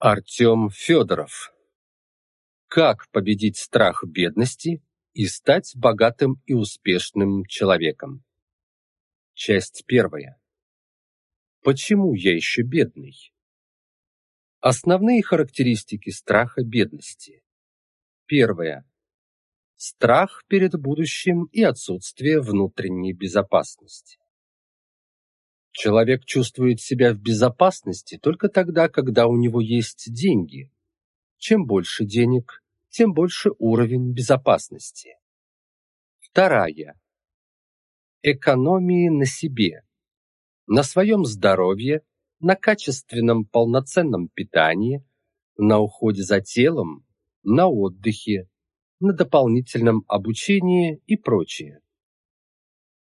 Артем Федоров. Как победить страх бедности и стать богатым и успешным человеком? Часть первая. Почему я еще бедный? Основные характеристики страха бедности. Первое. Страх перед будущим и отсутствие внутренней безопасности. Человек чувствует себя в безопасности только тогда, когда у него есть деньги. Чем больше денег, тем больше уровень безопасности. Вторая. Экономии на себе. На своем здоровье, на качественном полноценном питании, на уходе за телом, на отдыхе, на дополнительном обучении и прочее.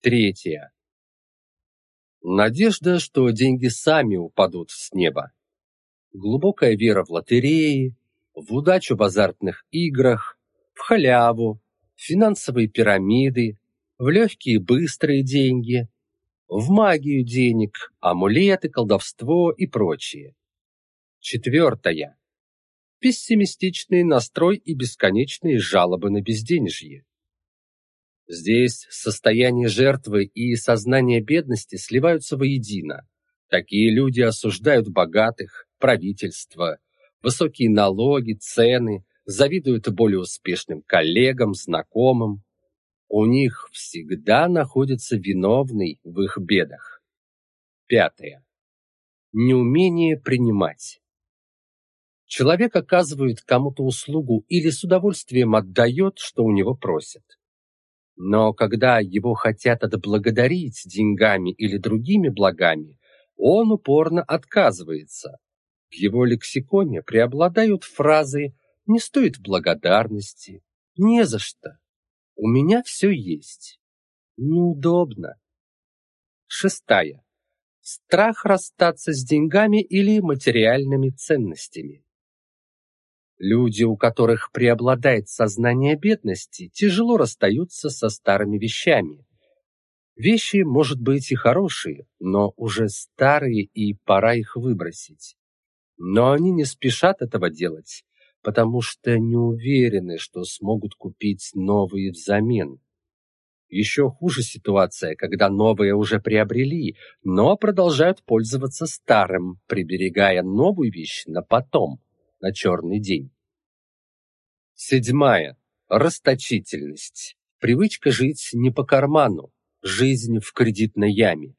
Третье. Надежда, что деньги сами упадут с неба. Глубокая вера в лотереи, в удачу в азартных играх, в халяву, в финансовые пирамиды, в легкие быстрые деньги, в магию денег, амулеты, колдовство и прочее. Четвертое. Пессимистичный настрой и бесконечные жалобы на безденежье. Здесь состояние жертвы и сознание бедности сливаются воедино. Такие люди осуждают богатых, правительство, высокие налоги, цены, завидуют более успешным коллегам, знакомым. У них всегда находится виновный в их бедах. Пятое. Неумение принимать. Человек оказывает кому-то услугу или с удовольствием отдает, что у него просят. Но когда его хотят отблагодарить деньгами или другими благами, он упорно отказывается. В его лексиконе преобладают фразы «не стоит благодарности», «не за что», «у меня все есть», «неудобно». Шестая. Страх расстаться с деньгами или материальными ценностями. Люди, у которых преобладает сознание бедности, тяжело расстаются со старыми вещами. Вещи, может быть, и хорошие, но уже старые, и пора их выбросить. Но они не спешат этого делать, потому что не уверены, что смогут купить новые взамен. Еще хуже ситуация, когда новые уже приобрели, но продолжают пользоваться старым, приберегая новую вещь на потом на черный день. Седьмая. Расточительность. Привычка жить не по карману, жизнь в кредитной яме.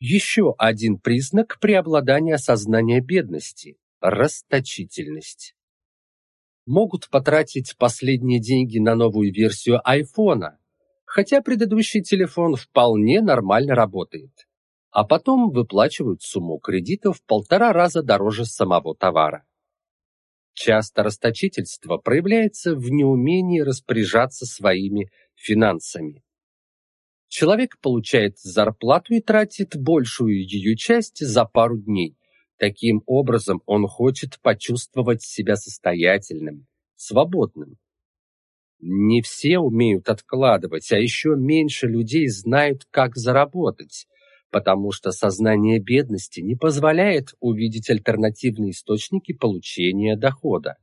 Еще один признак преобладания сознания бедности – расточительность. Могут потратить последние деньги на новую версию айфона, хотя предыдущий телефон вполне нормально работает, а потом выплачивают сумму кредита в полтора раза дороже самого товара. Часто расточительство проявляется в неумении распоряжаться своими финансами. Человек получает зарплату и тратит большую ее часть за пару дней. Таким образом, он хочет почувствовать себя состоятельным, свободным. Не все умеют откладывать, а еще меньше людей знают, как заработать потому что сознание бедности не позволяет увидеть альтернативные источники получения дохода.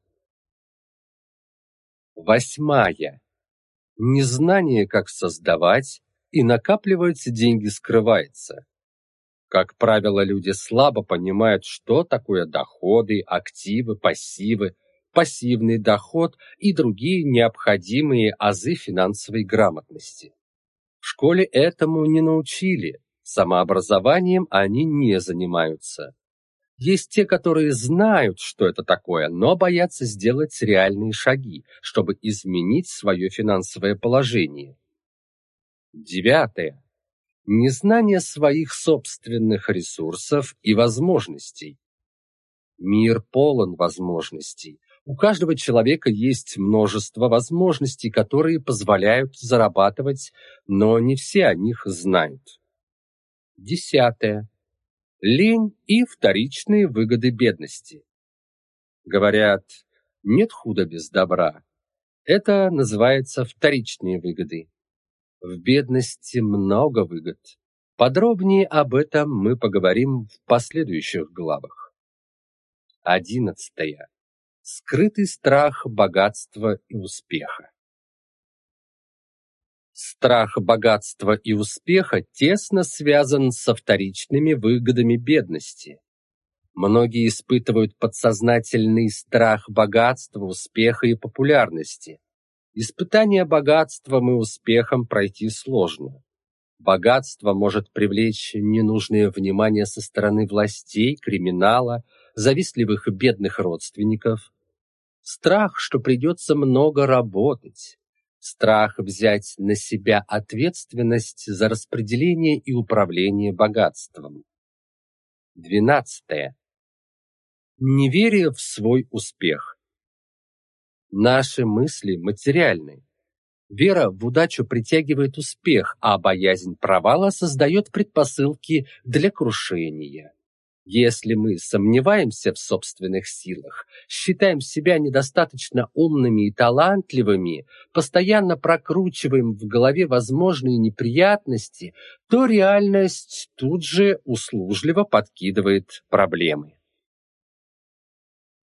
Восьмая. Незнание, как создавать и накапливать деньги скрывается. Как правило, люди слабо понимают, что такое доходы, активы, пассивы, пассивный доход и другие необходимые азы финансовой грамотности. В школе этому не научили, Самообразованием они не занимаются. Есть те, которые знают, что это такое, но боятся сделать реальные шаги, чтобы изменить свое финансовое положение. Девятое. Незнание своих собственных ресурсов и возможностей. Мир полон возможностей. У каждого человека есть множество возможностей, которые позволяют зарабатывать, но не все о них знают. Десятое. Лень и вторичные выгоды бедности. Говорят, нет худа без добра. Это называется вторичные выгоды. В бедности много выгод. Подробнее об этом мы поговорим в последующих главах. Одиннадцатое. Скрытый страх богатства и успеха. Страх богатства и успеха тесно связан со вторичными выгодами бедности. Многие испытывают подсознательный страх богатства, успеха и популярности. Испытание богатством и успехом пройти сложно. Богатство может привлечь ненужное внимание со стороны властей, криминала, завистливых бедных родственников. Страх, что придется много работать. Страх взять на себя ответственность за распределение и управление богатством. Двенадцатое. Неверие в свой успех. Наши мысли материальны. Вера в удачу притягивает успех, а боязнь провала создает предпосылки для крушения. Если мы сомневаемся в собственных силах, считаем себя недостаточно умными и талантливыми, постоянно прокручиваем в голове возможные неприятности, то реальность тут же услужливо подкидывает проблемы.